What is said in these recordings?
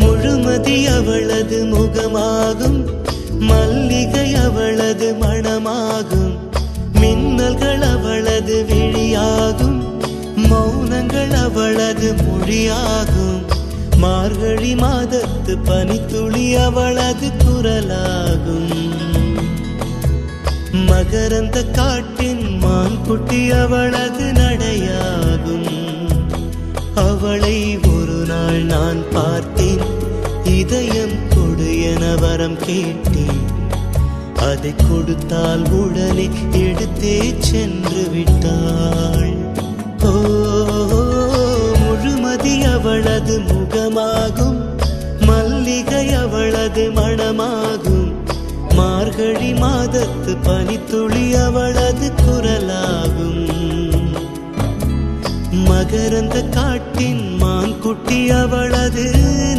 முழுமதி அவளது முகமாகும். மல்லிகை அவளது மணமாகும். மின்னல்கள் அவளது விழியாகும். மௌனங்கள் அவளது மொழியாகும். மார்கழி மாதத்து பனித்துளி அவளது குரலாகும். மகரந்த காட்டின் மான்குட்டி அவளது நடையாகும். அவளை நாள் நான் பார்த்தேன். இதயம் கொடு என வரம் கேட்டேன். அதை கொடுத்தால் உடனே எடுத்தே சென்று விட்டாள். ஓ முழுமதி அவளது முகமாகும். மல்லிகை அவளது மணமாகும். மார்கழி மாதத்து பனித்துளி அவளது குரலாகும். மகரந்த காட்டின் மான் குட்டி அவளது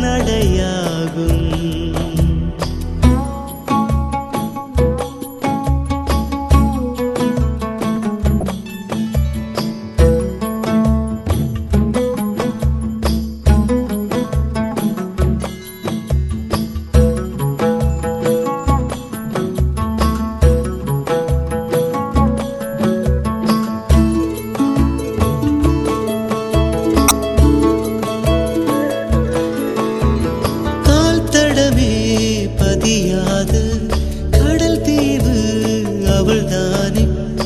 நடையாகும்.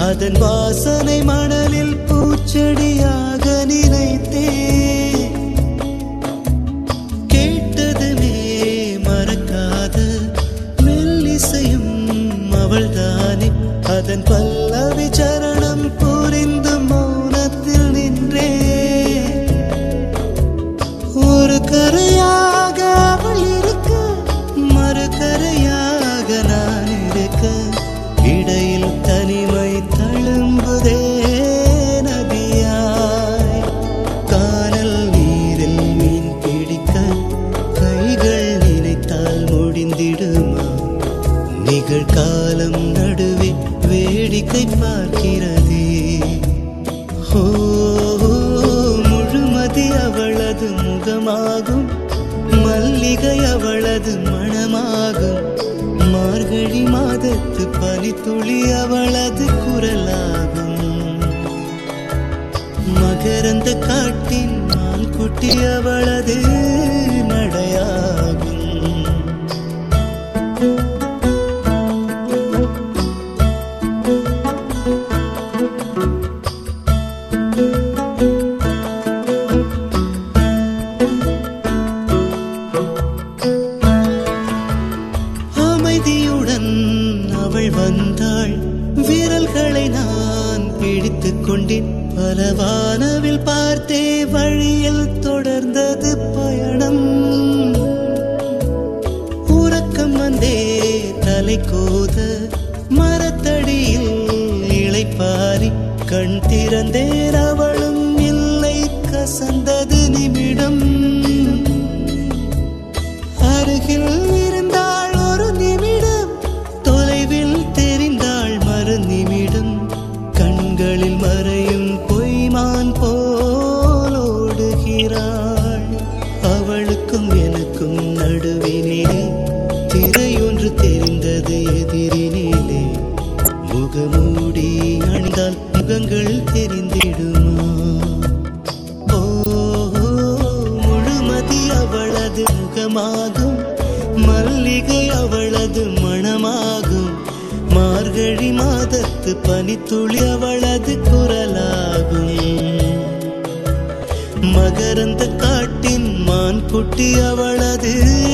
அதன் வாசனை மணலில் பூச்செடியாக நினைத்தே கேட்டதுமே மறக்காத மெல்லிசையும் அவள்தானே. அதன் பல்லவி சரணம் புரிந்து துளி அவளது குரலாகும். மகரந்த காட்டின் மான் குட்டி அவளது அவள் வந்தாள். விரல்களை நான் பிடித்துக் கொண்டேன். பலவானவில் பார்த்தே வழியில் தொடர்ந்தது பயணம். உறக்கம் வந்தே தலை கோத மரத்தடியில் இளைப்பாரி கண் திறந்தேன் தெரிந்திடுமா? ஓ முழுமதி அவளது முகமாகும். மல்லிகை அவளது மணமாகும். மார்கழி மாதத்து பனித்துளி அவளது குரலாகும். மகரந்த காட்டின் மான் குட்டி அவளது